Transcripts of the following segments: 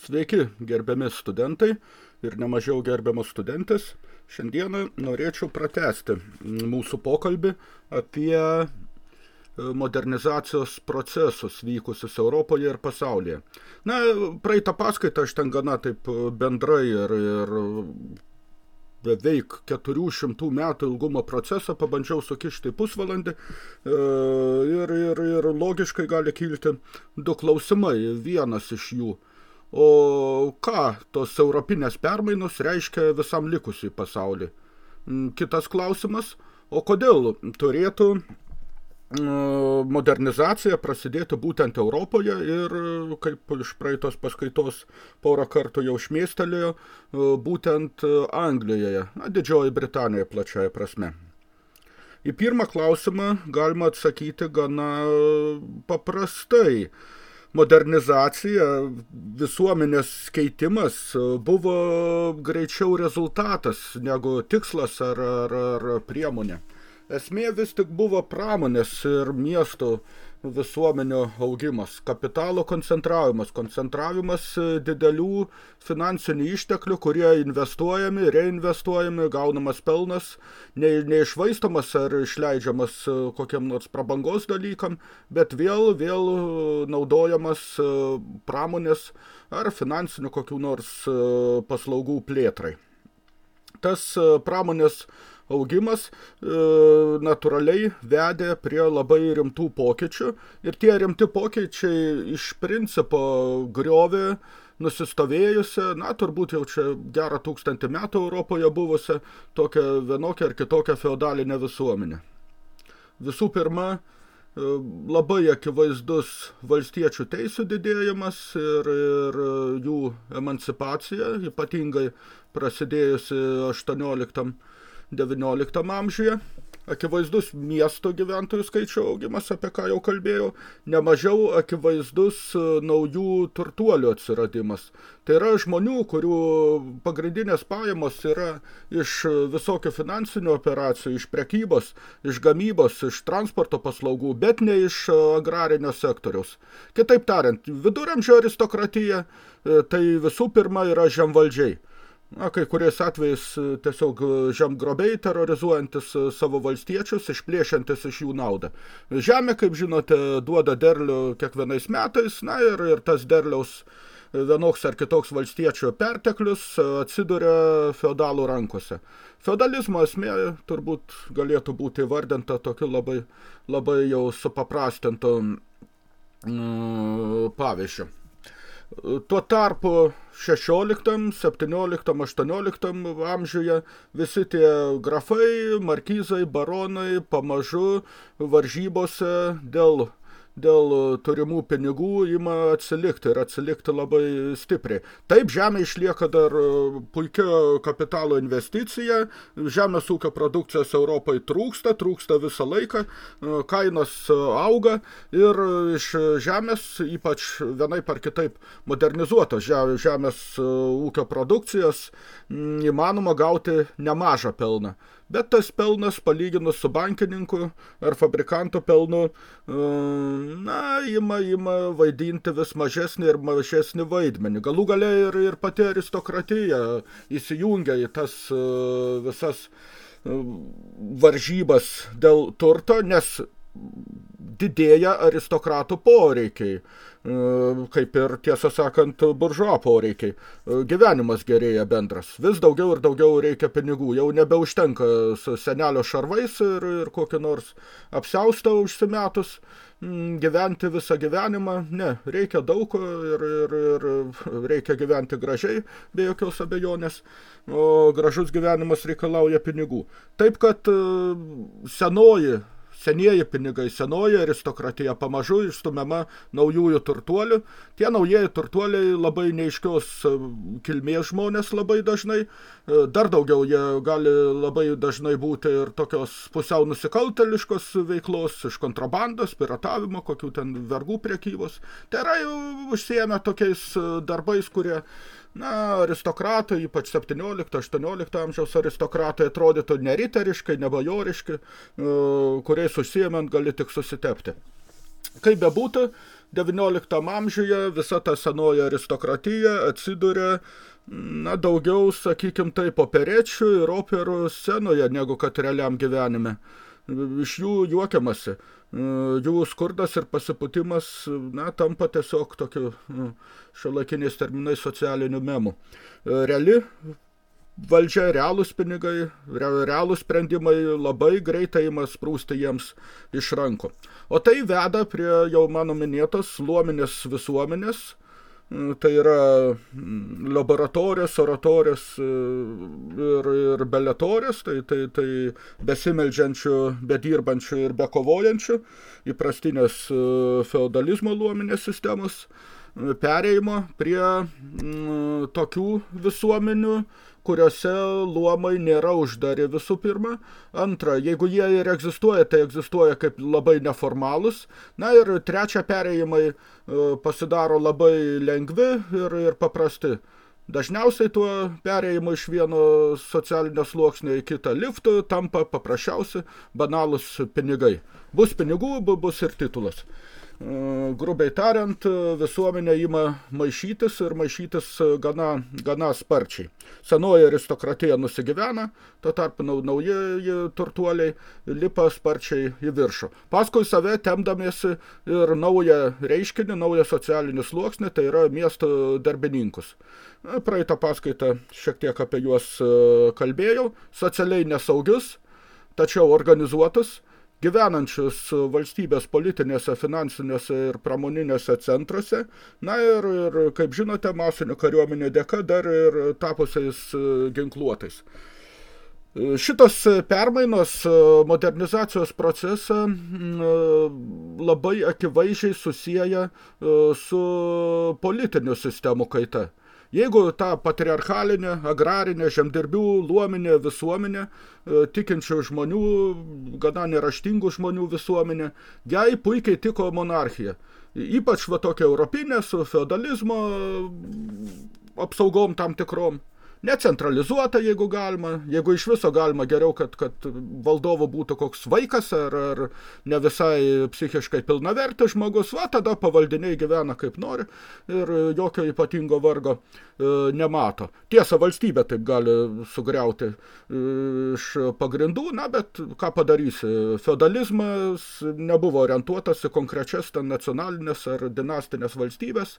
Sveiki, gerbiami studentai ir nemažiau gerbiamos studentės. Šiandieną norėčiau pratesti mūsų pokalbį apie e, modernizacijos procesus vykusius Europoje ir pasaulyje. Na, praeitą paskaitą aš ten gana taip bendrai ir, ir beveik 400 metų ilgumo procesą pabandžiau sukišti pusvalandį e, ir, ir, ir logiškai gali kilti du klausimai. Vienas iš jų – O ką tos europinės permainos reiškia visam likusiai pasaulį? Mm, kitas klausimas, o kodėl turėtų mm, modernizacija prasidėti būtent Europoje ir, kaip iš praeitos paskaitos porą kartų jau šmėstelėjo, būtent Anglijoje, na, Didžioji Britanija plačiaja prasme. Į pirmą klausimą galima atsakyti gana paprastai – modernizacija, visuomenės keitimas buvo greičiau rezultatas negu tikslas ar, ar, ar priemonė. Esmė vis tik buvo pramonės ir miestų visuomenių augimas, kapitalo koncentravimas, koncentravimas didelių finansinių išteklių, kurie investuojami, reinvestuojami, gaunamas pelnas, ne, neišvaistomas ar išleidžiamas kokiam nors prabangos dalykam, bet vėl, vėl naudojamas pramonės ar finansinių kokių nors paslaugų plėtrai. Tas pramonės augimas e, natūraliai vedė prie labai rimtų pokyčių ir tie rimti pokyčiai iš principo griovė nusistovėjusią, na, turbūt jau čia gerą tūkstantį metų Europoje buvusią tokią vienokią ar kitokią feodalinę visuomenę. Visų pirma, e, labai akivaizdus valstiečių teisų didėjimas ir, ir jų emancipacija, ypatingai prasidėjusi 18 XIX amžiuje. Akivaizdus miesto gyventojų skaičių augimas, apie ką jau kalbėjau, nemažiau akivaizdus e, naujų turtuolių atsiradimas. Tai yra žmonių, kurių pagrindinės pajamos yra iš visokių finansinių operacijų, iš prekybos, iš gamybos, iš transporto paslaugų, bet ne iš agrarinio sektoriaus. Kitaip tariant, viduramžio aristokratija e, tai visų pirma yra žemvaldžiai na, kai kuriais atvejais e, tiesiog e, žemgrobiai terrorizuojantis e, savo valstiečius, išplėšiantis iš jų naudą. Žemė, kaip žinote, duoda derlių kiekvienais metais, na ir, ir tas derliaus vienoks ar kitoks valstiečio perteklius atsiduria feodalų rankose. Feudalizmo esmė turbūt galėtų būti vardinta tokiu labai, labai jau supaprastintu mm, pavyzdžiu. Tuo tarpu 16, 17, 18 amžiuje visi tie grafai, markyzai, baronai pamažu varžybose dėl dėl turimų pinigų ima atsilikti ir atsilikti labai stipriai. Taip, žemė išlieka dar puikia kapitalo investicija, žemės ūkio produkcijos Europai trūksta, trūksta visą laiką, kainos auga ir iš žemės, ypač vienaip ar kitaip modernizuotos žemės ūkio produkcijos, įmanoma gauti nemažą pelną bet tas pelnas palyginus su bankininku ar fabrikanto pelnu, na, ima, ima vaidinti vis mažesnį ir mažesnį vaidmenį. Galų gale ir, ir pati aristokratija įsijungia į tas visas varžybas dėl turto, nes didėja aristokratų poreikiai, kaip ir, tiesą sakant, buržuo poreikiai. Gyvenimas gerėja bendras. Vis daugiau ir daugiau reikia pinigų. Jau nebeužtenka su senelio šarvais ir, ir kokį nors apsiaustą užsimetus gyventi visą gyvenimą. Ne, reikia daug ir, ir, ir reikia gyventi gražiai, be jokios abejonės. O gražus gyvenimas reikalauja pinigų. Taip, kad senoji senieji pinigai, senoji aristokratija pamažu išstumiama naujųjų turtuolių. Tie naujieji turtuoliai labai neiškios e, kilmės žmonės labai dažnai. E, dar daugiau jie gali labai dažnai būti ir tokios pusiau nusikalteliškos veiklos, iš kontrabandos, piratavimo, kokių ten vergų priekybos. Tai yra jau užsiėmę tokiais e, darbais, kurie na, aristokratai, ypač 17-18 amžiaus aristokratai atrodytų neriteriškai, nebajoriški, e, kuriais užsiemant gali tik susitepti. Kaip bebūtų, XIX amžiuje visa ta senoji aristokratija atsiduria na, daugiau, sakykim, taip, operečių ir operų scenoje, negu kad realiam gyvenime. Iš jų juokiamasi. Jų skurdas ir pasiputimas, na, tampa tiesiog tokiu šiuolaikiniais terminais socialiniu memu. Reali valdžia, realūs pinigai, realūs sprendimai labai greitai ima sprūsti jiems iš rankų. O tai veda prie jau mano minėtos luominės visuomenės, tai yra laboratorės, oratorės ir, ir beletorės, tai, tai, tai besimeldžiančių, bedirbančių ir bekovojančių įprastinės feudalizmo luominės sistemos perėjimo prie m, tokių visuomenių, kuriuose luomai nėra uždari visų pirma. Antra, jeigu jie ir egzistuoja, tai egzistuoja kaip labai neformalus. Na ir trečia, perėjimai e, pasidaro labai lengvi ir, ir paprasti. Dažniausiai tuo perėjimu iš vieno socialinio sluoksnio į kitą liftų tampa paprasčiausi banalus pinigai. Bus pinigų, bus ir titulas. E, grubiai tariant, visuomenė ima maišytis ir maišytis gana, gana sparčiai. Senoji aristokratija nusigyvena, tuo tarpu nauji turtuoliai lipa sparčiai į viršų. Paskui save temdamiesi ir naują reiškinį, naują socialinį sluoksnį, tai yra miesto darbininkus. E, praeitą paskaitą šiek tiek apie juos e, kalbėjau. Socialiai nesaugius, tačiau organizuotus, gyvenančius valstybės politinėse, finansinėse ir pramoninėse centruose, na ir, ir kaip žinote, masinių kariuomenių dėka dar ir tapusiais e, ginkluotais. E, šitos permainos e, modernizacijos procesą labai akivaizdžiai susiję su politinių sistemų kaita. Jeigu ta patriarchalinė, agrarinė, žemdirbių, luominė visuomenė, e, tikinčių žmonių, gana neraštingų žmonių visuomenė, jai puikiai tiko monarchija. Ypač va tokia europinė su feudalizmo apsaugom tam tikrom necentralizuota, jeigu galima, jeigu iš viso galima geriau, kad, kad valdovo būtų koks vaikas ar, ar ne visai psichiškai pilnavertis žmogus, va tada pavaldiniai gyvena kaip nori ir jokio ypatingo vargo e, nemato. Tiesa, valstybė taip gali sugriauti e, iš pagrindų, na, bet ką padarysi, feudalizmas nebuvo orientuotas į konkrečias ten nacionalinės ar dinastinės valstybės,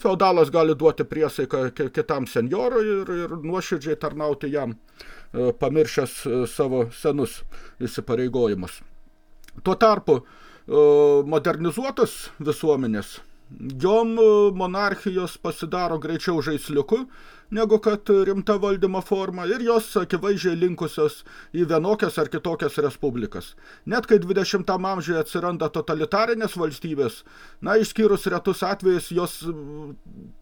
Feudalas gali duoti priesaiką kitam senjorui ir, ir nuoširdžiai tarnauti jam, e, pamiršęs e, savo senus įsipareigojimus. Tuo tarpu e, modernizuotos visuomenės, jom monarchijos pasidaro greičiau žaisliuku, negu kad rimta valdymo forma ir jos akivaizdžiai linkusios į vienokias ar kitokias respublikas. Net kai 20 amžiuje atsiranda totalitarinės valstybės, na, išskyrus retus atvejus, jos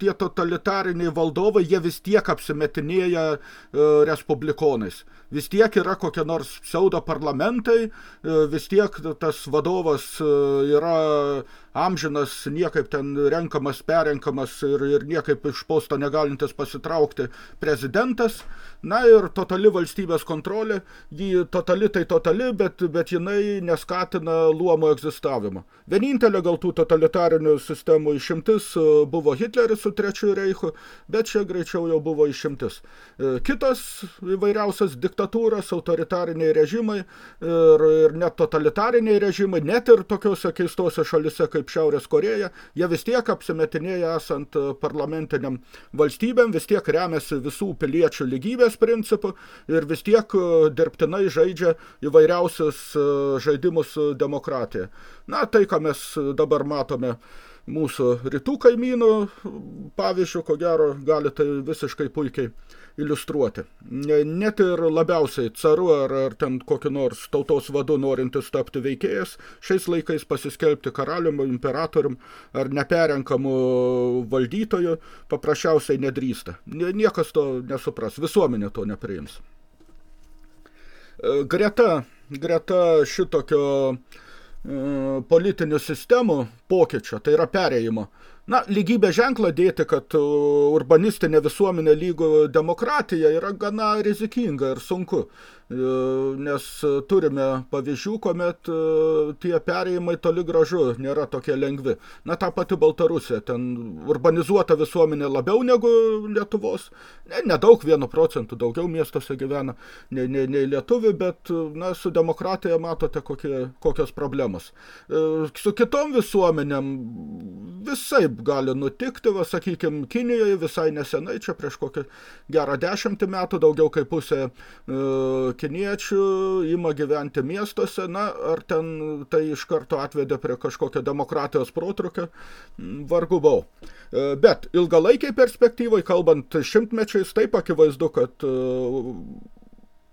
tie totalitariniai valdovai, jie vis tiek apsimetinėja e, respublikonais. Vis tiek yra kokie nors pseudo parlamentai, e, vis tiek tas vadovas e, yra amžinas, niekaip ten renkamas, perrenkamas ir, ir niekaip iš posto negalintis pasitraukti prezidentas. Na ir totali valstybės kontrolė, ji totali tai totali, bet, bet jinai neskatina luomo egzistavimo. Vienintelė gal tų totalitarinių sistemų išimtis e, buvo Hitleris su trečiu reichu, bet čia greičiau jau buvo išimtis. E, kitos įvairiausias diktatūros, autoritariniai režimai ir, ir net totalitariniai režimai, net ir tokiuose keistose šalise kaip Šiaurės Koreja, jie vis tiek apsimetinėja esant parlamentiniam valstybėm, vis tiek remiasi visų piliečių lygybės principų ir vis tiek e, dirbtinai žaidžia įvairiausius e, žaidimus demokratiją. Na, tai, ką mes dabar matome mūsų rytų kaimynų, pavyzdžių, ko gero, gali tai visiškai puikiai iliustruoti. Net ir labiausiai caru ar, ar ten kokį nors tautos vadu norintis tapti veikėjas, šiais laikais pasiskelbti karalium, imperatorium ar neperenkamu valdytoju paprasčiausiai nedrįsta. Niekas to nesupras, visuomenė to nepriims. Greta, greta šitokio E, politinių sistemų pokyčio, tai yra perėjimo Na, lygybė ženklą dėti, kad urbanistinė visuomenė lygų demokratija yra gana rizikinga ir sunku. E, nes turime pavyzdžių, kuomet e, tie perėjimai toli gražu nėra tokie lengvi. Na, ta pati Baltarusija, ten urbanizuota visuomenė labiau negu Lietuvos, ne, nedaug, vienu procentų daugiau miestuose gyvena nei, nei, nei lietuvių, bet na, su demokratija matote kokie, kokios problemos. E, su kitom visuomenėm visai gali nutikti, va, sakykime, Kinijoje visai nesenai, čia prieš kokį gerą dešimtį metų, daugiau kaip pusė kiniečių ima gyventi miestuose, na, ar ten tai iš karto atvedė prie kažkokio demokratijos protrukio, vargu bau. E, bet ilgalaikiai perspektyvai, kalbant šimtmečiais, taip akivaizdu, kad e,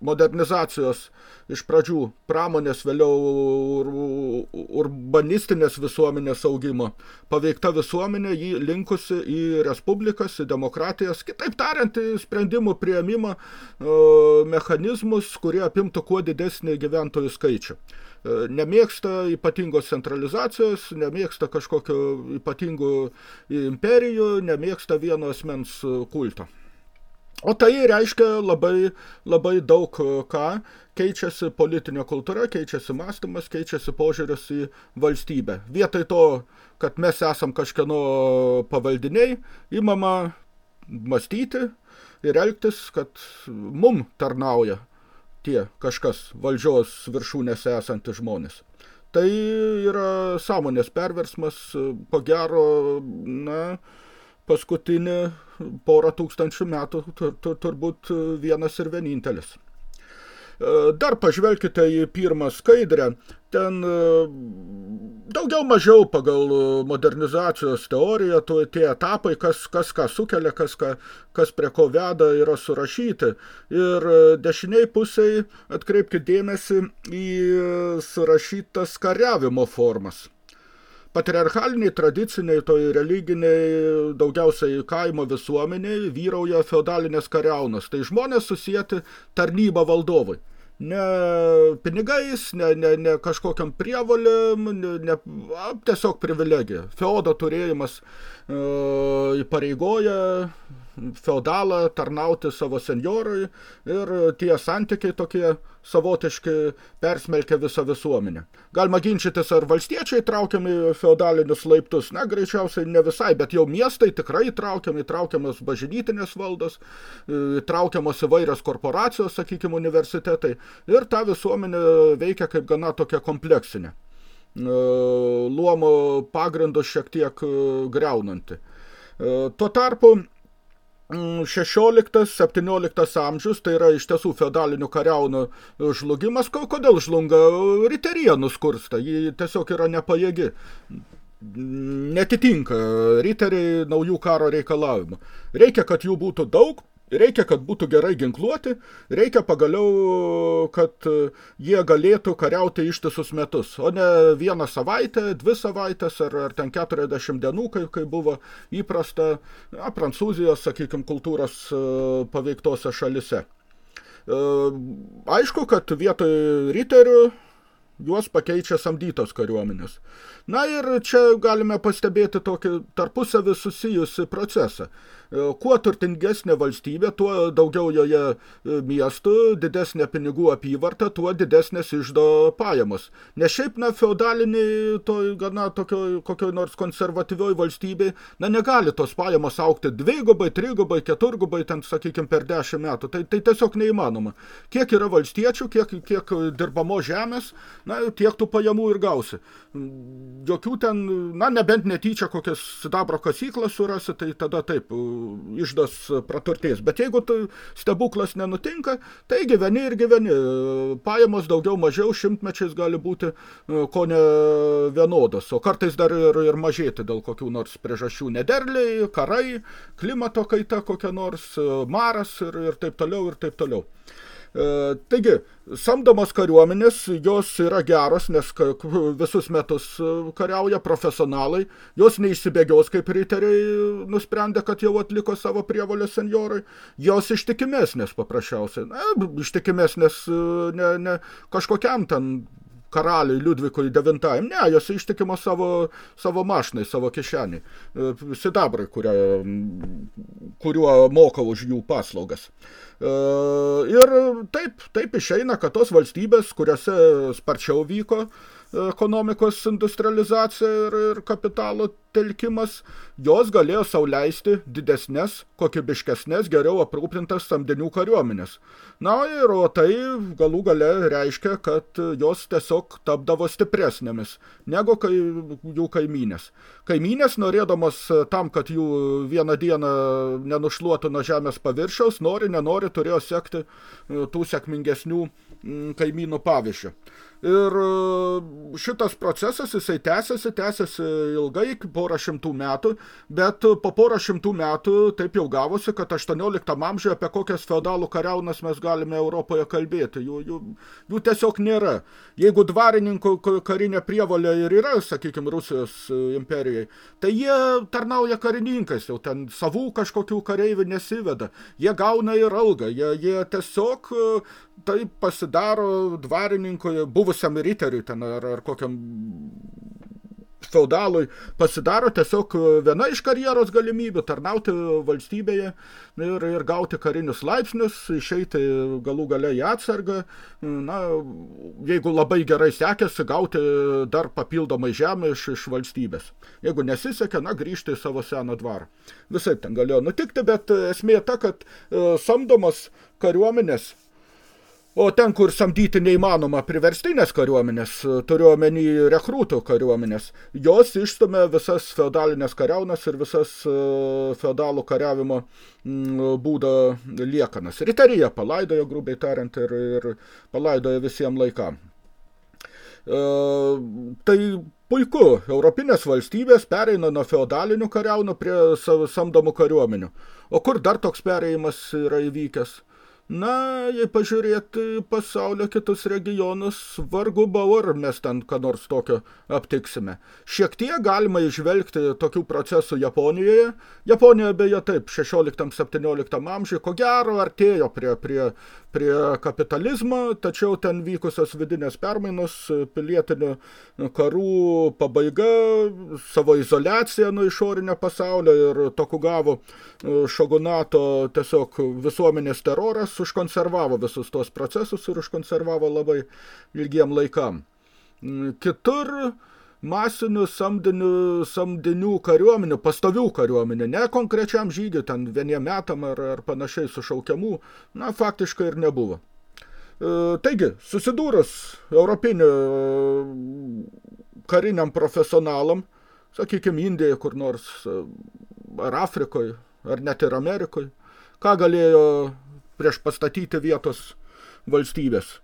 modernizacijos iš pradžių pramonės, vėliau urbanistinės visuomenės augimo. Paveikta visuomenė jį linkusi į respublikas, į demokratijas, kitaip tariant, į sprendimų prieimimą mechanizmus, kurie apimtų kuo didesnį gyventojų skaičių. E, nemėgsta ypatingos centralizacijos, nemėgsta kažkokio ypatingų imperijų, nemėgsta vieno asmens kulto. O tai reiškia labai, labai daug e, ką, keičiasi politinė kultūra, keičiasi mąstymas, keičiasi požiūris į valstybę. Vietoj to, kad mes esam kažkieno pavaldiniai, imama mąstyti ir elgtis, kad mum tarnauja tie kažkas valdžios viršūnėse esantys žmonės. Tai yra sąmonės perversmas, ko gero, na, paskutinį porą tūkstančių metų turbūt vienas ir vienintelis. E, dar pažvelkite į pirmą skaidrę. Ten e, daugiau mažiau pagal modernizacijos teoriją tu, tie etapai, kas, kas ką sukelia, kas, ką, kas prie ko veda, yra surašyti. Ir dešiniai pusiai atkreipkite dėmesį į surašytas kariavimo formas patriarchaliniai, tradiciniai, toj religiniai, daugiausiai kaimo visuomeniai vyrauja feodalinės kariaunas. Tai žmonės susijęti tarnybą valdovui. Ne pinigais, ne, ne, ne kažkokiam prievolėm, ne, ne, tiesiog privilegija. Feodo turėjimas e, įpareigoja feodalą tarnauti savo senjorui ir tie santykiai tokie savotiški persmelkia visą visuomenę. Galima ginčytis, ar valstiečiai traukiami feodalinius laiptus, na, greičiausiai ne visai, bet jau miestai tikrai traukiami, traukiamas bažinytinės valdos, traukiamos įvairios korporacijos, sakykime, universitetai, ir ta visuomenė veikia kaip gana tokia kompleksinė luomo pagrindus šiek tiek greunanti. Tuo tarpu 16-17 amžius, tai yra iš tiesų feodalinių kariaunų žlugimas. Kodėl žlunga? Riterija nuskursta, ji tiesiog yra nepajėgi. Netitinka riteriai naujų karo reikalavimų. Reikia, kad jų būtų daug, Reikia, kad būtų gerai ginkluoti, reikia pagaliau, kad jie galėtų kariauti ištisus metus, o ne vieną savaitę, dvi savaitės ar, ar ten 40 dienų, kai, kai buvo įprasta na, Prancūzijos, sakykime, kultūros e, paveiktose šalise. E, aišku, kad vietoj riterių juos pakeičia samdytos kariuomenės. Na ir čia galime pastebėti tokį tarpusavį susijusi procesą. E, kuo turtingesnė valstybė, tuo daugiau joje e, miestų, didesnė pinigų apyvarta, tuo didesnės išdo pajamos. Nes šiaip, na, feodaliniai, to gana tokio, kokioj nors konservatyvioj valstybei, na, negali tos pajamos aukti dvigubai, trigubai, keturgubai, ten, sakykime, per dešimt metų. Tai, tai tiesiog neįmanoma. Kiek yra valstiečių, kiek, kiek dirbamo žemės, na, tiek tų pajamų ir gausi. Jokių ten, na, nebent netyčia kokias sidabro kasyklas surasi, tai tada taip, išdas praturtės. Bet jeigu tu stebuklas nenutinka, tai gyveni ir gyveni. Pajamos daugiau mažiau šimtmečiais gali būti e, ko ne vienodos, o kartais dar ir, ir mažėti dėl kokių nors priežasčių. Nederliai, karai, klimato kaita kokia nors, e, maras ir, ir taip toliau ir taip toliau. E, taigi, samdomos kariuomenės, jos yra geros, nes visus metus e, kariauja profesionalai, jos neišsibėgios kaip riteriai nusprendė, kad jau atliko savo prievolę senjorai, jos ištikimesnės paprasčiausiai, na, ištikimesnės e, ne, ne kažkokiam ten karaliui Liudvikui IX. Ne, jos ištikimo savo, savo mašnai, savo kišenį. E, sidabrai, kuria, kuriuo moka už jų paslaugas. E, ir taip, taip išeina, kad tos valstybės, kuriuose sparčiau vyko ekonomikos industrializacija ir, ir kapitalo telkimas, jos galėjo sauliaisti didesnės, kokybiškesnės, geriau aprūpintas samdinių kariuomenės. Na ir o tai galų gale reiškia, kad jos tiesiog tapdavo stipresnėmis negu kai, jų kaimynės. Kaimynės, norėdamos tam, kad jų vieną dieną nenušluotų nuo žemės paviršiaus, nori, nenori, turėjo sekti tų sėkmingesnių kaimynų pavyzdžių. Ir šitas procesas, jisai tęsiasi, tęsiasi ilgai, porą šimtų metų, bet po porą šimtų metų taip jau gavosi, kad 18 amžiuje apie kokias feudalų kariaunas mes galime Europoje kalbėti. Jų, jų, jų tiesiog nėra. Jeigu dvarininkų karinė prievalė ir yra, sakykime, Rusijos imperijai, tai jie tarnauja karininkais, jau ten savų kažkokių kareivių nesiveda. Jie gauna ir algą, jie, jie tiesiog tai pasidaro dvarininkui, buvusiam riteriui ten ar, ar kokiam feudalui pasidaro tiesiog viena iš karjeros galimybių tarnauti valstybėje ir, ir gauti karinius laipsnius, išeiti galų gale į atsargą, na, jeigu labai gerai sekėsi, gauti dar papildomai žemę iš, iš valstybės. Jeigu nesisekė, na, grįžti į savo seną dvarą. Visai ten galėjo nutikti, bet esmė ta, kad e, samdomos kariuomenės O ten, kur samdyti neįmanoma priverstinės kariuomenės, turiu omeny rekrūtų kariuomenės, jos išstumia visas feodalinės kariaunas ir visas e, feodalų kariavimo būdo liekanas. Riterija palaidojo, grubiai tariant, ir, ir palaidojo visiems laikam. E, tai puiku, europinės valstybės pereina nuo feodalinių kariaunų prie samdomų kariuomenių. O kur dar toks pereimas yra įvykęs? Na, jei pažiūrėti pasaulio kitus regionus, vargu bau ar mes ten ką nors tokio aptiksime. Šiek tiek galima išvelgti tokių procesų Japonijoje. Japonija beje taip, 16-17 amžiuje, ko gero artėjo prie, prie, prie kapitalizmo, tačiau ten vykusios vidinės permainos, pilietinių karų pabaiga, savo izoliacija nuo išorinio pasaulio ir Tokugavo šogunato tiesiog visuomenės teroras užkonservavo visus tos procesus ir užkonservavo labai ilgiem laikam. Kitur masinių samdinių, samdinių kariuomenių, pastovių kariuomenių, ne konkrečiam žygiui, ten vieniem metam ar, ar panašiai sušaukiamų, na, faktiškai ir nebuvo. E, taigi, susidūrus europinių kariniam profesionalam, sakykime, Indijoje kur nors, ar Afrikoje, ar net ir Amerikoje, ką galėjo prieš pastatyti vietos valstybės.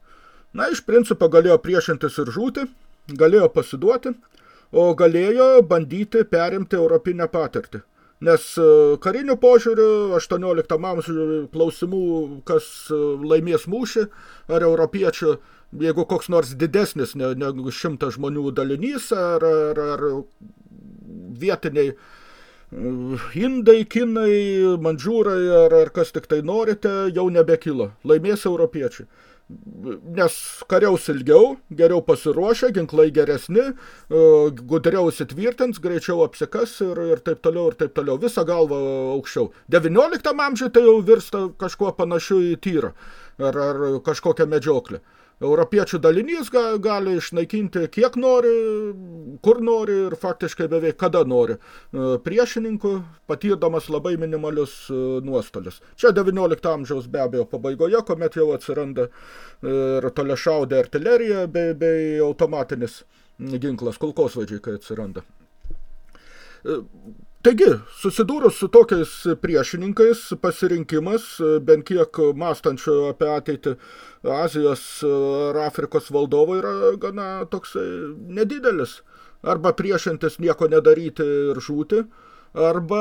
Na, iš principo galėjo priešintis ir žūti, galėjo pasiduoti, o galėjo bandyti perimti europinę patirtį. Nes e, karinių požiūrių 18 amžių klausimų, kas e, laimės mūšį, ar europiečių, jeigu koks nors didesnis negu šimtas žmonių dalinys, ar, ar, ar vietiniai Indai, kinai, mandžiūrai ar, ar kas tik tai norite, jau nebekilo. Laimės europiečiai. Nes kariaus ilgiau, geriau pasiruošę, ginklai geresni, e, gudriau įsitvirtins, greičiau apsikas ir, ir taip toliau, ir taip toliau. Visą galvą aukščiau. 19 amžiui tai jau virsta kažkuo panašiu į tyrą ar, ar kažkokią medžioklę. Europiečių dalinys ga, gali išnaikinti kiek nori, kur nori ir faktiškai beveik kada nori e, priešininkų, patyrdamas labai minimalius e, nuostolius. Čia 19 amžiaus be abejo pabaigoje, kuomet jau atsiranda ir toliašaudė artilerija bei, bei automatinis ginklas, kulkosvaidžiai, kai atsiranda. E, Taigi, susidūrus su tokiais priešininkais, pasirinkimas, bent kiek mąstančių apie ateitį Azijos ar Afrikos valdovo yra gana toksai nedidelis. Arba priešintis nieko nedaryti ir žūti, arba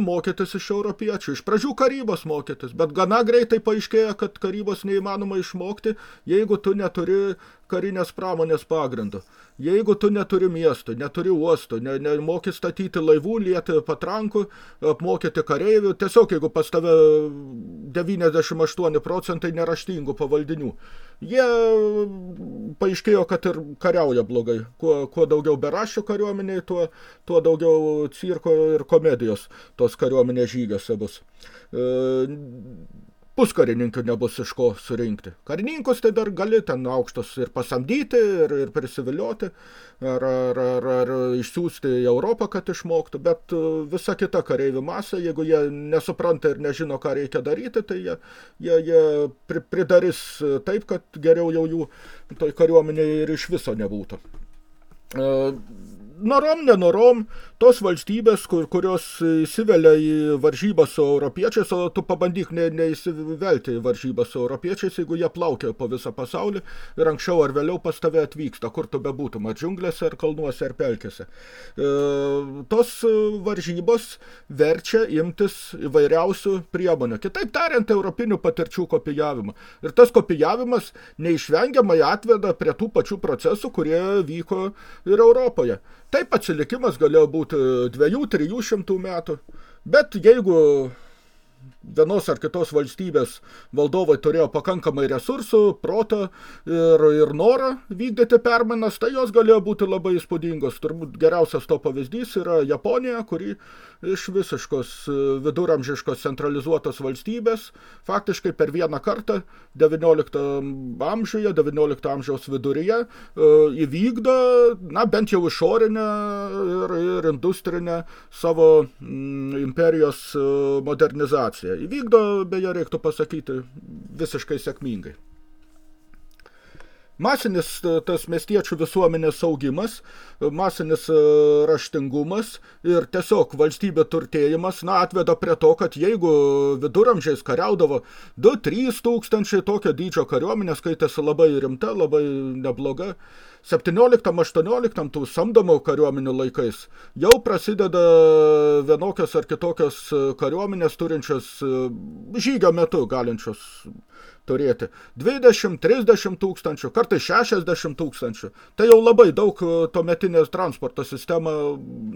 mokytis iš europiečių. Iš pradžių karybos mokytis, bet gana greitai paaiškėja, kad karybos neįmanoma išmokti, jeigu tu neturi karinės pramonės pagrindo. Jeigu tu neturi miestų, neturi uostų, ne, nemoki statyti laivų, lieti patrankų, apmokyti kareivių, tiesiog jeigu pas tave 98 procentai neraštingų pavaldinių, jie paaiškėjo, kad ir kariauja blogai. Kuo, kuo daugiau beraščių kariuomeniai, tuo, tuo daugiau cirko ir komedijos tos kariuomenės žygiuose bus. E, puskarininkių nebus iš ko surinkti. Karininkus tai dar gali ten aukštus ir pasamdyti, ir, ir prisivilioti, ar, ar, ar, ar išsiųsti į Europą, kad išmoktų, bet uh, visa kita kareivių masė, jeigu jie nesupranta ir nežino, ką reikia daryti, tai jie, jie, jie pridarys taip, kad geriau jau jų toj kariuomenėje ir iš viso nebūtų. Norom, nenorom, tos valstybės, kur, kurios įsivelia į varžybą su europiečiais, o tu pabandyk ne, neįsivelti į varžybą su europiečiais, jeigu jie plaukia po visą pasaulį ir anksčiau ar vėliau pas tave atvyksta, kur tu bebūtum, ar džiunglėse, ar kalnuose, ar pelkėse. E, tos varžybos verčia imtis įvairiausių priemonių. Kitaip tariant, europinių patirčių kopijavimą. Ir tas kopijavimas neišvengiamai atveda prie tų pačių procesų, kurie vyko ir Europoje. Taip atsilikimas galėjo būti dviejų, trijų šimtų metų, bet jeigu vienos ar kitos valstybės valdovai turėjo pakankamai resursų, protą ir, ir norą vykdyti permainas, tai jos galėjo būti labai įspūdingos. Turbūt geriausias to pavyzdys yra Japonija, kuri iš visiškos viduramžiškos centralizuotos valstybės faktiškai per vieną kartą 19 amžiuje, 19 amžiaus viduryje e, įvykdo, na, bent jau išorinę ir, ir industrinę savo imperijos e, modernizaciją įvykdo, beje, reiktų pasakyti, visiškai sėkmingai. Masinis tas miestiečių visuomenės augimas, masinis e, raštingumas ir tiesiog valstybė turtėjimas, na, atveda prie to, kad jeigu viduramžiais kariaudavo 2-3 tūkstančiai tokio dydžio kariuomenės, skaitėsi labai rimta, labai nebloga, 17-18 tų samdomų kariuomenių laikais jau prasideda vienokios ar kitokios kariuomenės turinčios žygio metu galinčios turėti 20-30 tūkstančių, kartai 60 tūkstančių. Tai jau labai daug e, tuometinės transporto sistema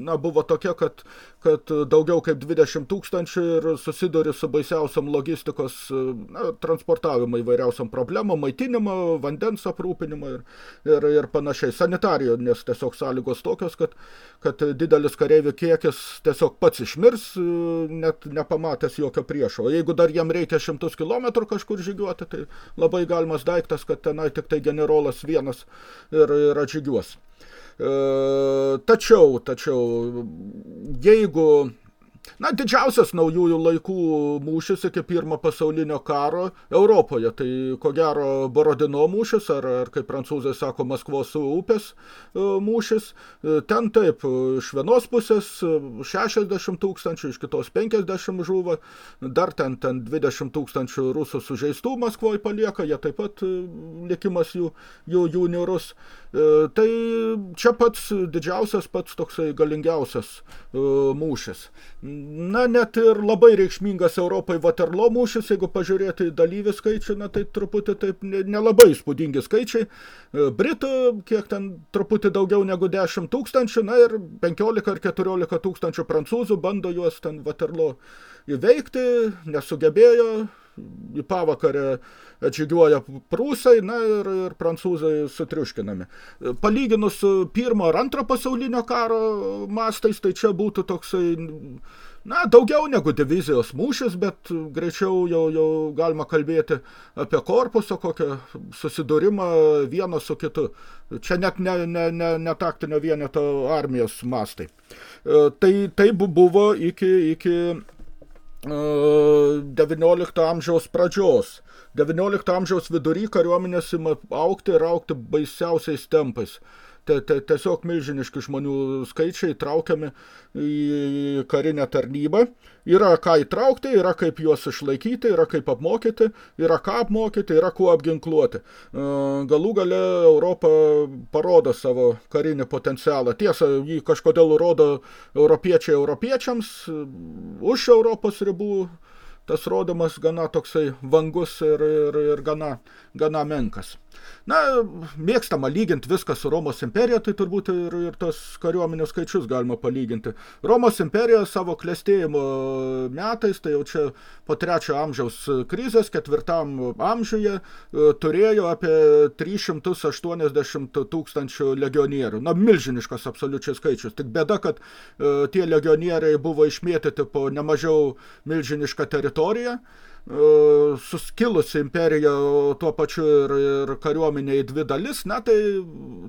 na, buvo tokia, kad, kad daugiau kaip 20 tūkstančių ir susiduri su baisiausiam logistikos e, na, transportavimo įvairiausiam problemom, maitinimo, vandens aprūpinimo ir, ir, ir panašiai. Sanitarijo, nes tiesiog sąlygos tokios, kad, kad didelis kareivių kiekis tiesiog pats išmirs, e, net nepamatęs jokio priešo. O jeigu dar jam reikia šimtus kilometrų kažkur žygiuoti, žygiuoti, tai labai galimas daiktas, kad tenai tik tai generolas vienas ir, ir atžygiuos. E, tačiau, tačiau, jeigu Na, didžiausias naujųjų laikų mūšis iki pirmo pasaulinio karo Europoje, tai ko gero Borodino mūšis, ar, ar kaip prancūzai sako, Maskvos upės e, mūšis. E, ten taip, iš vienos pusės 60 tūkstančių, iš kitos 50 žuvo, dar ten, ten 20 tūkstančių rusų sužeistų Maskvoje palieka, jie taip pat e, likimas jų, jų, jų niurus. Tai čia pats didžiausias, pats toksai galingiausias mūšis. Na, net ir labai reikšmingas Europai Waterloo mūšis, jeigu pažiūrėti į dalyvių skaičių, na, tai truputį taip nelabai įspūdingi skaičiai. E, Britų, kiek ten truputį daugiau negu 10 tūkstančių, na ir 15 ar 14 tūkstančių prancūzų bando juos ten Waterloo įveikti, nesugebėjo, į pavakarę atžygiuoja prūsai, na ir, ir prancūzai sutriuškinami. Palyginus su pirmo ar antro pasaulinio karo mastais, tai čia būtų toksai na, daugiau negu divizijos mūšis, bet greičiau jau, jau galima kalbėti apie korpuso kokią susidūrimą vieno su kitu. Čia net ne, ne, ne, ne taktinio vieneto armijos mastai. E, tai, tai buvo iki, iki 19 e, amžiaus pradžios. 19 amžiaus vidury kariuomenės ima aukti ir aukti baisiausiais tempais tiesiog milžiniški žmonių skaičiai traukiami į karinę tarnybą. Yra ką įtraukti, yra kaip juos išlaikyti, yra kaip apmokyti, yra ką apmokyti, yra kuo apginkluoti. E, galų gale Europa parodo savo karinį potencialą. Tiesa, jį kažkodėl rodo europiečiai europiečiams už Europos ribų tas rodomas gana toksai vangus ir, ir, ir gana, gana menkas. Na, mėgstama lyginti viską su Romos imperija, tai turbūt ir, ir tos kariuomenės skaičius galima palyginti. Romos imperija savo klestėjimo metais, tai jau čia po trečio amžiaus krizės, ketvirtam amžiuje, e, turėjo apie 380 tūkstančių legionierių. Na, milžiniškas absoliučiai skaičius. Tik bėda, kad e, tie legionieriai buvo išmėtyti po nemažiau milžinišką teritoriją. E, suskilusi imperija tuo pačiu ir, ir kariuomenė į dvi dalis, na tai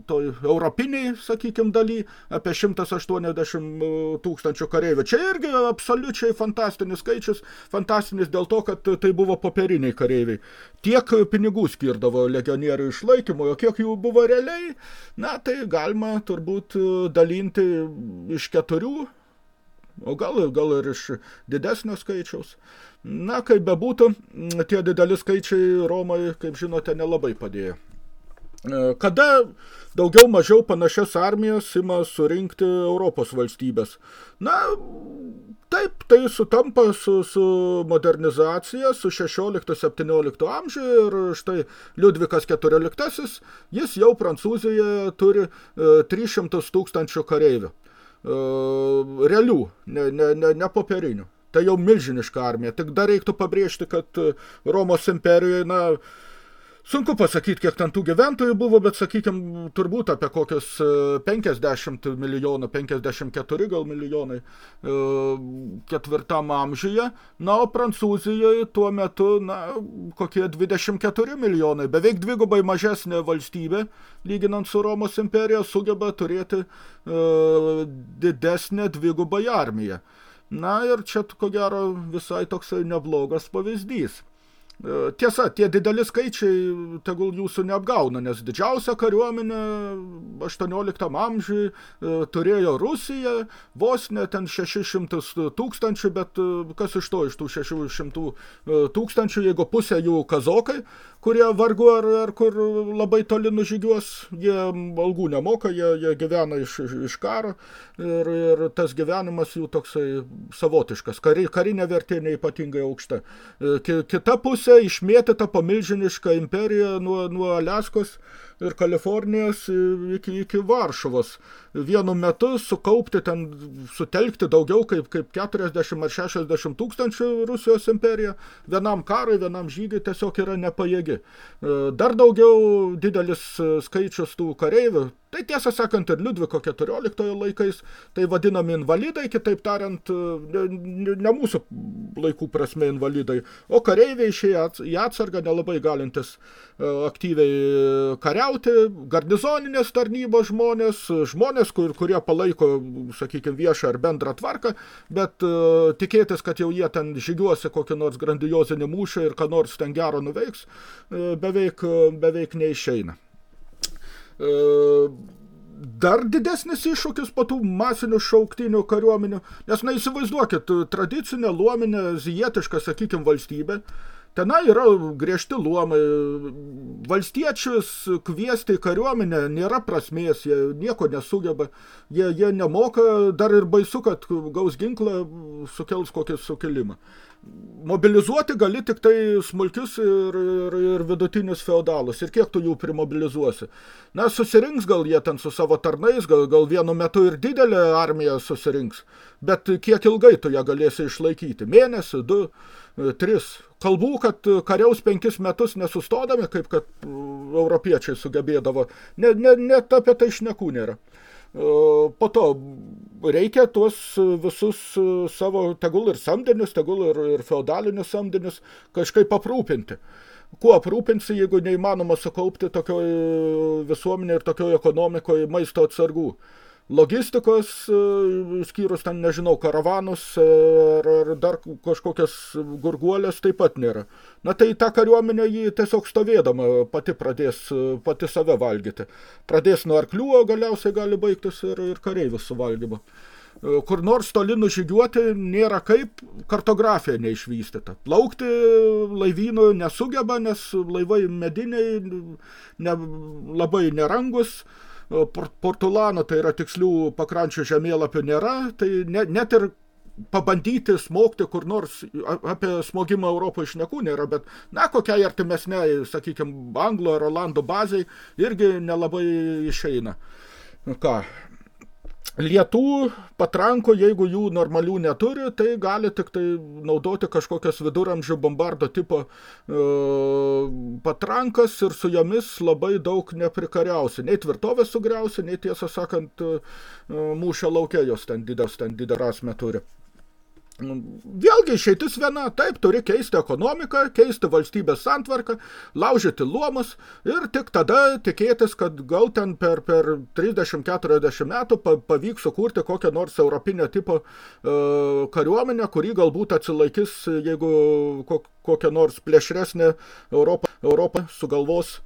toj europiniai, sakykim, daly apie 180 tūkstančių kareivių. Čia irgi absoliučiai fantastinis skaičius, fantastinis dėl to, kad tai buvo popieriniai kareiviai. Tiek pinigų skirdavo legionierių išlaikymo, o kiek jų buvo realiai, na tai galima turbūt dalinti iš keturių, o gal, gal ir iš didesnio skaičiaus. Na, kaip bebūtų, tie dideli skaičiai Romai, kaip žinote, nelabai padėjo. E, kada daugiau mažiau panašias armijas ima surinkti Europos valstybės? Na, taip, tai sutampa su, su modernizacija, su 16-17 amžiuje ir štai Liudvikas XIV, jis jau Prancūzijoje turi 300 e, tūkstančių kareivių. E, realių, ne, ne, ne, ne popierinių. Tai jau milžiniška armija. Tik dar reiktų pabrėžti, kad Romos imperijoje, na, sunku pasakyti, kiek ten tų gyventojų buvo, bet, sakykime, turbūt apie kokius 50 e, milijonų, 54 gal milijonai e, ketvirtam amžiuje. Na, o Prancūzijoje tuo metu, na, kokie 24 milijonai, beveik dvigubai mažesnė valstybė, lyginant su Romos imperija, sugeba turėti didesnę dvigubai armiją. Na ir čia, ko gero, visai toksai neblogas pavyzdys. E, tiesa, tie dideli skaičiai tegul jūsų neapgauna, nes didžiausia kariuomenė 18 amžiui e, turėjo Rusija, vos ne ten 600 tūkstančių, bet e, kas iš to, iš tų 600 tūkstančių, jeigu pusė jų kazokai, kurie vargu ar, ar kur labai toli nužygiuos, jie algų nemoka, jie, jie gyvena iš, iš karo ir, ir tas gyvenimas jų toksai savotiškas, Kari, karinė vertė neipatingai aukšta. Kita pusė išmėtyta po milžinišką imperiją nuo, nuo Aliaskos ir Kalifornijos iki, iki Varšuvos. Vienu metu sukaupti ten, sutelkti daugiau kaip, kaip 40 ar 60 tūkstančių Rusijos imperija, vienam karui, vienam žygiui tiesiog yra nepajėgi. Dar daugiau didelis skaičius tų kareivių, Tai tiesą sakant, ir Liudviko 14 laikais, tai vadinami invalidai, kitaip tariant, ne, ne mūsų laikų prasme invalidai, o kareiviai išėję į atsargą nelabai galintis e, aktyviai kariauti, garnizoninės tarnybos žmonės, žmonės, kur, kurie palaiko, sakykime, viešą ar bendrą tvarką, bet uh, tikėtis, kad jau jie ten žygiuosi kokį nors grandiozinį mūšį ir ką nors ten gero nuveiks, uh, beveik, beveik neišeina. E, dar didesnis iššūkis po tų masinių šauktinių kariuomenių, nes na įsivaizduokit, tradicinė luominė zietiška, sakykim, valstybė, tenai yra griežti luomai, valstiečius kviesti į kariuomenę nėra prasmės, jie nieko nesugeba, jie, jie nemoka, dar ir baisu, kad gaus ginklą, sukels kokį sukelimą mobilizuoti gali tik tai smulkius ir, ir, ir vidutinius feodalus. Ir kiek tu jų primobilizuosi? Na, susirinks gal jie ten su savo tarnais, gal, gal vienu metu ir didelė armija susirinks. Bet kiek ilgai tu ją galėsi išlaikyti? Mėnesį, du, tris. Kalbų, kad kariaus penkis metus nesustodami, kaip kad europiečiai sugebėdavo. Ne, ne, net apie tai šnekų nėra. Po to reikia tuos visus savo, tegul ir samdinius, tegul ir, ir feudalinius samdinius kažkaip aprūpinti. Kuo aprūpinsi, jeigu neįmanoma sukaupti tokioj visuomenė ir tokioj ekonomikoje maisto atsargų logistikos, e, skyrus ten, nežinau, karavanus ar, ar dar kažkokias gurguolės taip pat nėra. Na tai ta kariuomenė jį tiesiog stovėdama pati pradės pati save valgyti. Pradės nuo arklių, o galiausiai gali baigtis ir, ir kareivių suvalgymu. E, kur nors toli nužygiuoti nėra kaip kartografija neišvystyta. Plaukti laivynų nesugeba, nes laivai mediniai, ne, labai nerangus, Portulano, tai yra tikslių pakrančių žemėlapių nėra, tai ne, net ir pabandyti smogti kur nors apie smogimą Europoje šnekų nėra, bet, na, kokiai artimesniai, sakykime, Anglo ar Olandų bazai irgi nelabai išeina. Ką, Lietų patrankų, jeigu jų normalių neturi, tai gali tik tai naudoti kažkokias viduramžių bombardo tipo e, patrankas ir su jomis labai daug neprikariausi. Nei tvirtovės sugriausi, nei tiesą sakant e, mūšio laukia jos ten didas, ten didarasme turi. Vėlgi išeitis viena, taip, turi keisti ekonomiką, keisti valstybės santvarką, laužyti luomus ir tik tada tikėtis, kad gal ten per, per 30-40 metų pavyks sukurti kokią nors europinio tipo e, kariuomenę, kuri galbūt atsilaikys, jeigu kokią nors plėšresnė Europą, Europą sugalvos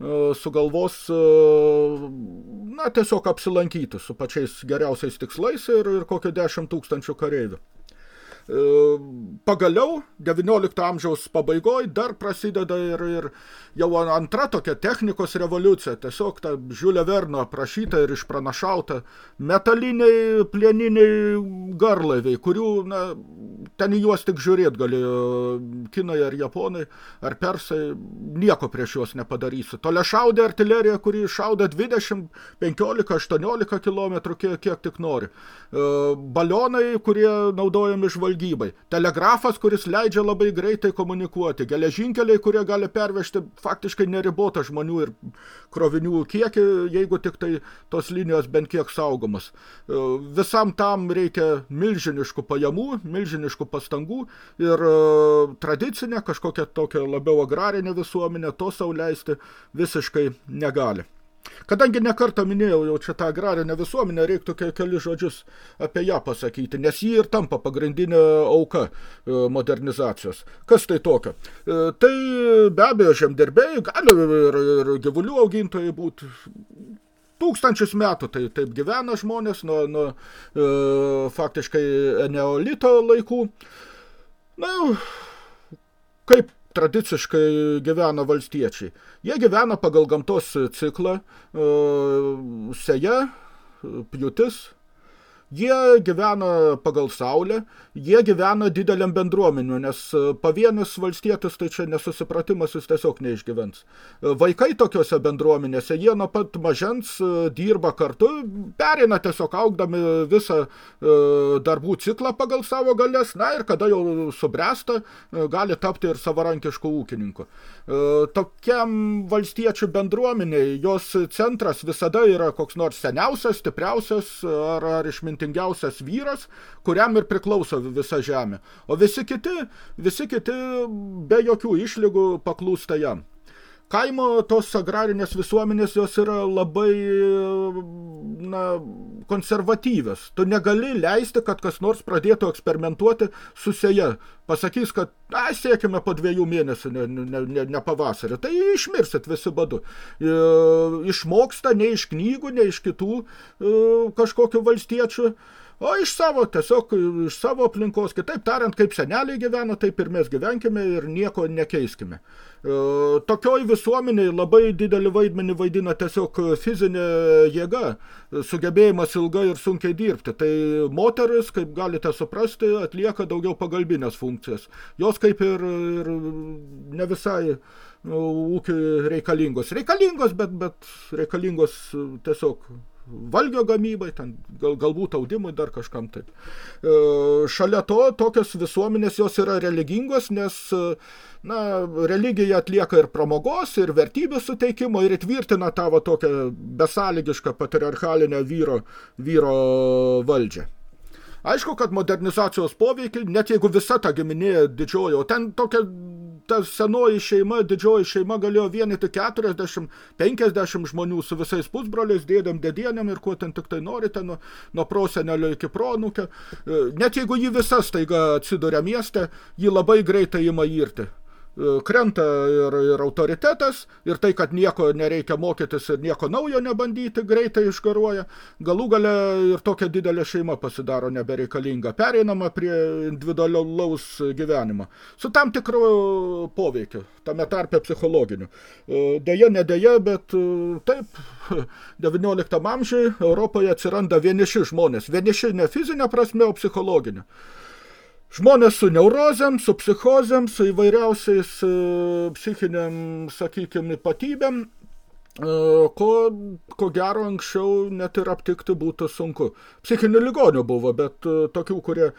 e, sugalvos, e, na, tiesiog apsilankyti su pačiais geriausiais tikslais ir, ir kokio 10 tūkstančių kareivių. Pagaliau 19 amžiaus pabaigoj dar prasideda ir, ir jau antra tokia technikos revoliucija, tiesiog ta Žiulio Verno aprašyta ir išpranašauta metaliniai plieniniai garlaiviai, kurių na, ten į juos tik žiūrėt galėjo kinai ar japonai ar persai, nieko prieš juos nepadarysi. Tole šaudė artilerija, kuri šaudė 20, 15, 18 km, kiek, kiek tik nori. Balionai, kurie naudojami žvalgybai, telegrafas, kuris leidžia labai greitai komunikuoti, geležinkeliai, kurie gali pervežti faktiškai neribotą žmonių ir krovinių kiekį, jeigu tik tai tos linijos bent kiek saugomas. E, visam tam reikia milžiniškų pajamų, milžiniškų pastangų ir e, tradicinė kažkokia tokia labiau agrarinė visuomenė to sau leisti visiškai negali. Kadangi nekartą minėjau jau čia tą agrarinę visuomenę, reiktų keli žodžius apie ją pasakyti, nes ji ir tampa pagrindinė auka e, modernizacijos. Kas tai tokio? E, tai be abejo žemdirbėjai, gali ir, ir gyvulių augintojai būti, tūkstančius metų tai taip gyvena žmonės nuo, nuo e, faktiškai neolito laikų. Na, kaip tradiciškai gyvena valstiečiai. Jie gyvena pagal gamtos ciklą, e, seja, pjūtis, Jie gyvena pagal saulę, jie gyvena dideliam bendruomeniu, nes e, pavienis valstietis, tai čia nesusipratimas, jis tiesiog neišgyvens. E, vaikai tokiuose bendruomenėse, jie nuo pat mažens e, dirba kartu, perina tiesiog augdami visą darbų ciklą pagal savo galės, na ir kada jau subręsta, gali tapti ir savarankišku ūkininku. Tokiam valstiečių bendruomeniai, jos centras visada yra koks nors seniausias, stipriausias ar, ar išmintingiausias talentingiausias vyras, kuriam ir priklauso visa žemė. O visi kiti, visi kiti be jokių išlygų paklūsta jam. Kaimo tos agrarinės visuomenės jos yra labai na, konservatyvios. Tu negali leisti, kad kas nors pradėtų eksperimentuoti su seja. Pasakys, kad a, siekime po dviejų mėnesių, ne, ne, ne, ne pavasarį. Tai išmirsit visi badu. E, išmoksta ne iš knygų, ne iš kitų e, kažkokių valstiečių. O iš savo, tiesiog iš savo aplinkos, kitaip tariant, kaip seneliai gyveno, taip ir mes gyvenkime ir nieko nekeiskime. E, tokioj visuomeniai labai didelį vaidmenį vaidina tiesiog fizinė jėga, sugebėjimas ilgai ir sunkiai dirbti. Tai moteris, kaip galite suprasti, atlieka daugiau pagalbinės funkcijas. Jos kaip ir, ir ne visai nu, ūkiui reikalingos. Reikalingos, bet, bet reikalingos tiesiog valgio gamybai, ten, gal, galbūt audimui, dar kažkam taip. E, šalia to, tokios visuomenės jos yra religingos, nes na, religija atlieka ir pramogos, ir vertybių suteikimo, ir įtvirtina tavo tokią besąlygišką patriarchalinę vyro, vyro valdžią. Aišku, kad modernizacijos poveikiai, net jeigu visa ta giminė didžioji, o ten tokia ta senoji šeima, didžioji šeima galėjo vienyti 40-50 žmonių su visais pusbroliais, dėdėm, dėdienėm ir kuo ten tik tai norite, nuo, nuo prosenelio iki pronukio. E, net jeigu ji visa staiga atsiduria mieste, ji labai greitai ima įrti. E, krenta ir, ir autoritetas, ir tai, kad nieko nereikia mokytis ir nieko naujo nebandyti, greitai išgaruoja. Galų gale ir tokia didelė šeima pasidaro nebereikalinga, pereinama prie individualaus gyvenimo. Su tam tikru poveikiu, tame tarpe psichologiniu. E, deja, nedeja, bet e, taip, 19 amžiui Europoje atsiranda vieniši žmonės. Vieniši ne fizinė prasme, o psichologinė. Žmonės su neurozėm, su psichozėm, su įvairiausiais e, psichiniam, sakykime, ypatybėm, e, ko, ko gero anksčiau net ir aptikti būtų sunku. Psichinių ligonių buvo, bet e, tokių, kurie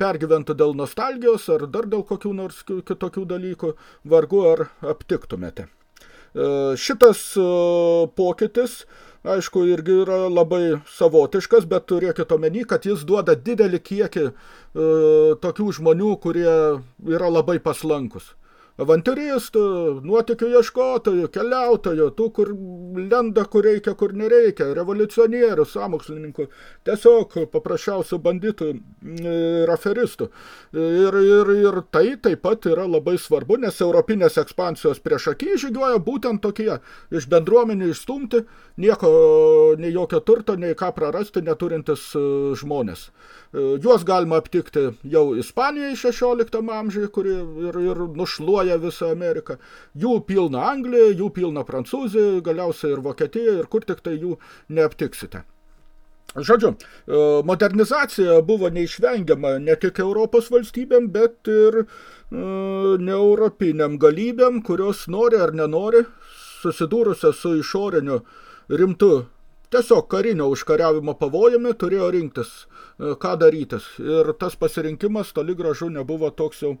pergyventų dėl nostalgijos ar dar dėl kokių nors kitokių dalykų, vargu ar aptiktumėte. Šitas pokytis aišku, irgi yra labai savotiškas, bet turėkit omeny, kad jis duoda didelį kiekį e, tokių žmonių, kurie yra labai paslankus avantiūristų, nuotikių ieškotojų, keliautojų, tų, kur lenda, kur reikia, kur nereikia, revoliucionierių, samokslininkų, tiesiog paprasčiausių banditų ir aferistų. Ir, ir, ir tai taip pat yra labai svarbu, nes europinės ekspansijos prieš akį žygiuoja būtent tokie, iš bendruomenių išstumti, nieko, nei jokio turto, nei ką prarasti neturintis e, žmonės. E, juos galima aptikti jau Ispanijoje 16 amžiuje, kuri ir, ir nušluoja okupuoja visą Ameriką. Jų pilna Anglija, jų pilna Prancūzija, galiausiai ir Vokietija, ir kur tik tai jų neaptiksite. Žodžiu, e, modernizacija buvo neišvengiama ne tik Europos valstybėm, bet ir e, neeuropiniam galybėm, kurios nori ar nenori, susidūrusią su išoriniu rimtu tiesiog karinio užkariavimo pavojami, turėjo rinktis, e, ką darytis. Ir tas pasirinkimas toli gražu nebuvo toks jau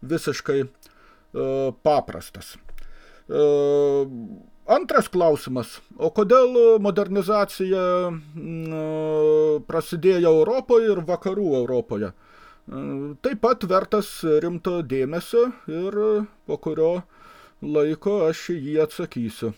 visiškai E, paprastas. E, antras klausimas, o kodėl modernizacija e, prasidėjo Europoje ir vakarų Europoje? Taip pat vertas rimto dėmesio ir po kurio laiko aš jį atsakysiu.